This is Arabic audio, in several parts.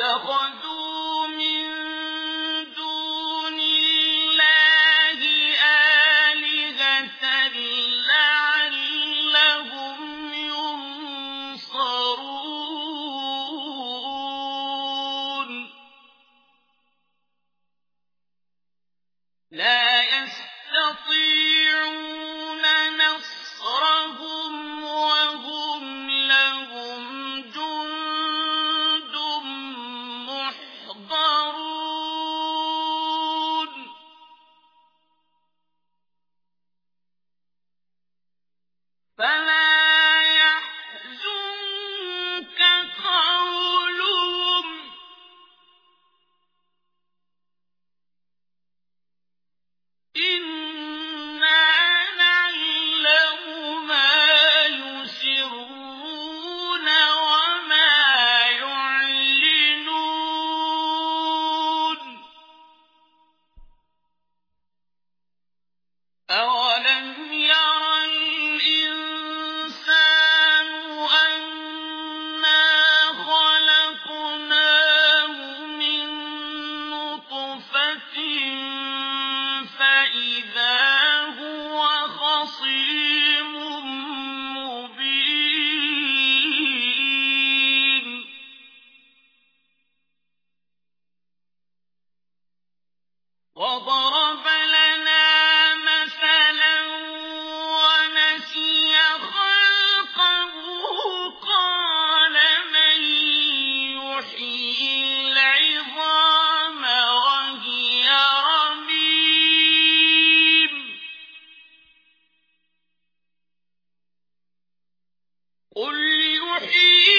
اتخذوا أَوَ قل يحيي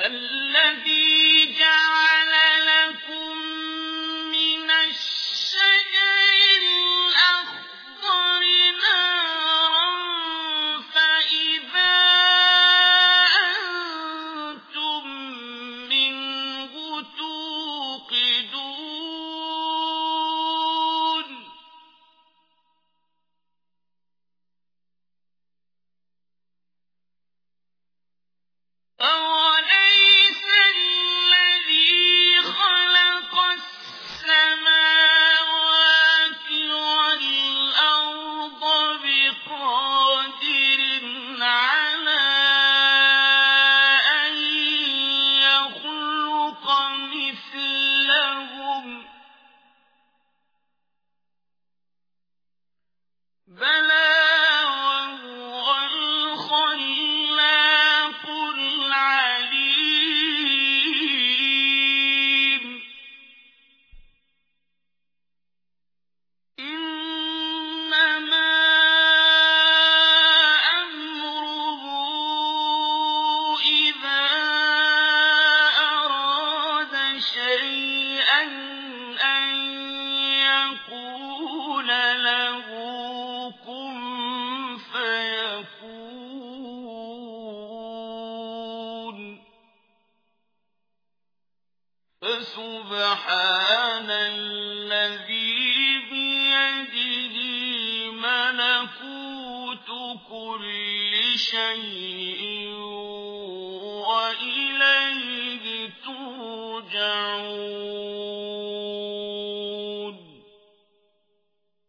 الذي بل فسبحان الذي بيده ملكوت كل شيء